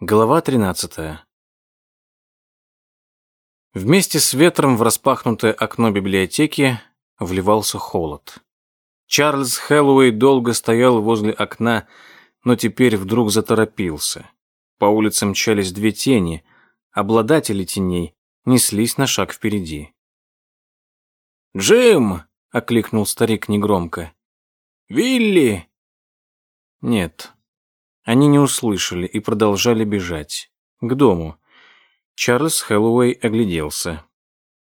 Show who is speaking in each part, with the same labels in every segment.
Speaker 1: Глава 13. Вместе с ветром в распахнутое окно библиотеки вливался холод. Чарльз Хэллоуэй долго стоял возле окна, но теперь вдруг заторопился. По улицам мчались две тени, обладатели теней неслись на шаг впереди. «Джим!» — окликнул старик негромко. «Вилли!» Нет, они не услышали и продолжали бежать. К дому. Чарльз Хэллоуэй огляделся.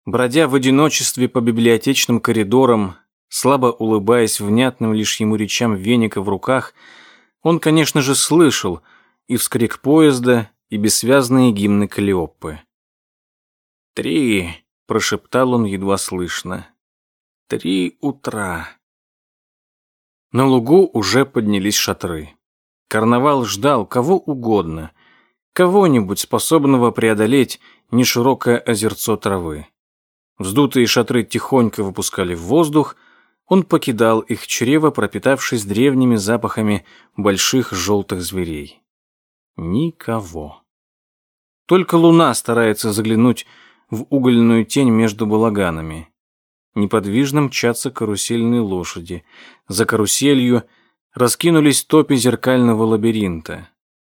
Speaker 1: Бродя в одиночестве по библиотечным коридорам, слабо улыбаясь внятным лишь ему речам веника в руках, он, конечно же, слышал и вскрик поезда, и бессвязные гимны Калиоппы. «Три», — прошептал он едва слышно, — «три утра». На лугу уже поднялись шатры. Карнавал ждал кого угодно, кого-нибудь, способного преодолеть неширокое озерцо травы. Вздутые шатры тихонько выпускали в воздух, он покидал их чрево, пропитавшись древними запахами больших желтых зверей. Никого. Только луна старается заглянуть в угольную тень между балаганами. Неподвижно мчатся карусельные лошади. За каруселью — раскинулись топи зеркального лабиринта.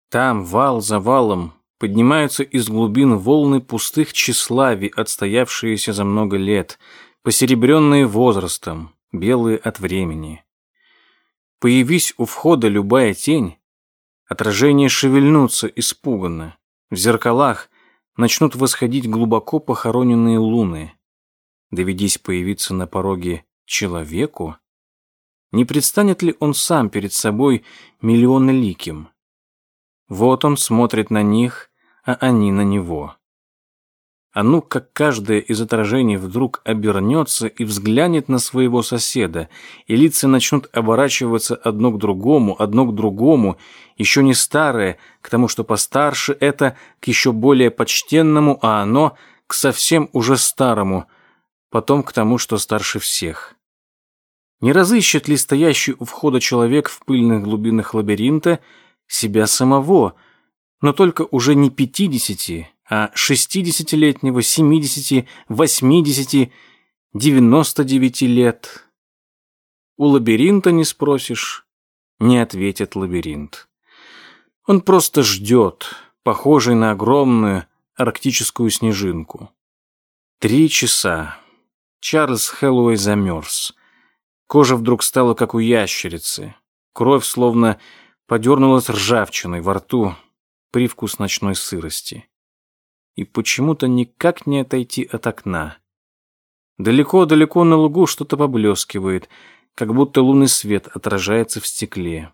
Speaker 1: Там, вал за валом, поднимаются из глубин волны пустых тщеславий, отстоявшиеся за много лет, посеребренные возрастом, белые от времени. Появись у входа любая тень, отражения шевельнутся испуганно. В зеркалах начнут восходить глубоко похороненные луны. Доведись появиться на пороге человеку, не предстанет ли он сам перед собой миллионоликим? Вот он смотрит на них, а они на него. А ну, как каждое из отражений вдруг обернется и взглянет на своего соседа, и лица начнут оборачиваться одно к другому, одно к другому, еще не старое, к тому, что постарше это, к еще более почтенному, а оно к совсем уже старому, потом к тому, что старше всех. Не разыщет ли стоящий у входа человек в пыльных глубинах лабиринта себя самого, но только уже не пятидесяти, а шестидесятилетнего, семидесяти, восьмидесяти, девяносто девяти лет? У лабиринта не спросишь, не ответит лабиринт. Он просто ждет, похожий на огромную арктическую снежинку. Три часа. Чарльз Хэллоуэй замерз. Кожа вдруг стала как у ящерицы. Кровь словно подернулась ржавчиной во рту, привкус ночной сырости. И почему-то никак не отойти от окна. Далеко-далеко на лугу что-то поблескивает, как будто лунный свет отражается в стекле.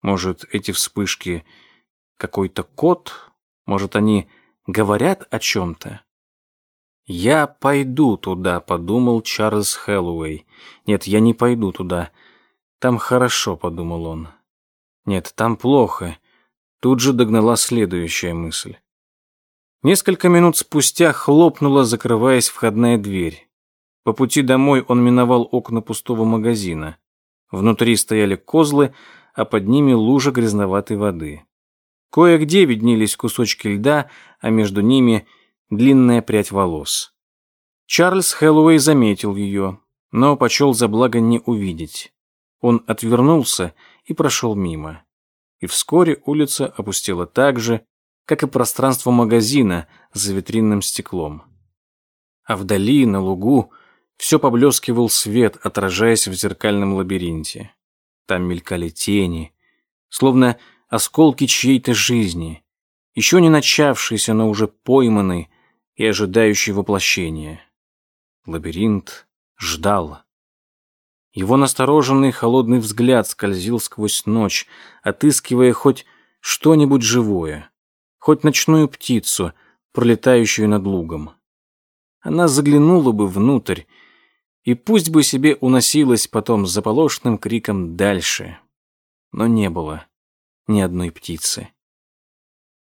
Speaker 1: Может, эти вспышки какой-то кот? Может, они говорят о чем-то? «Я пойду туда», — подумал Чарльз Хэллоуэй. «Нет, я не пойду туда. Там хорошо», — подумал он. «Нет, там плохо». Тут же догнала следующая мысль. Несколько минут спустя хлопнула, закрываясь входная дверь. По пути домой он миновал окна пустого магазина. Внутри стояли козлы, а под ними лужа грязноватой воды. Кое-где виднелись кусочки льда, а между ними — длинная прядь волос. Чарльз Хэллоуэй заметил ее, но почел за благо не увидеть. Он отвернулся и прошел мимо. И вскоре улица опустела так же, как и пространство магазина за витринным стеклом. А вдали, на лугу, все поблескивал свет, отражаясь в зеркальном лабиринте. Там мелькали тени, словно осколки чьей-то жизни, еще не начавшейся, но уже пойманной, и ожидающий воплощения. Лабиринт ждал. Его настороженный холодный взгляд скользил сквозь ночь, отыскивая хоть что-нибудь живое, хоть ночную птицу, пролетающую над лугом. Она заглянула бы внутрь, и пусть бы себе уносилась потом с заполошным криком дальше. Но не было ни одной птицы.